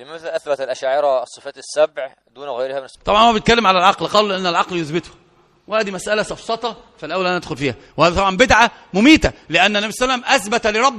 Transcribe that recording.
لماذا أثبت الأشاعرة الصفات السبع دون غيرها من الصفات؟ طبعا هو بيتكلم على العقل قال إن العقل يثبته. وهذه مسألة سفسطة فالأولى أن ندخل فيها. وهذا طبعا بدعة مميتة لأن النبي صلى الله عليه وسلم أثبت لربه